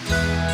Yeah.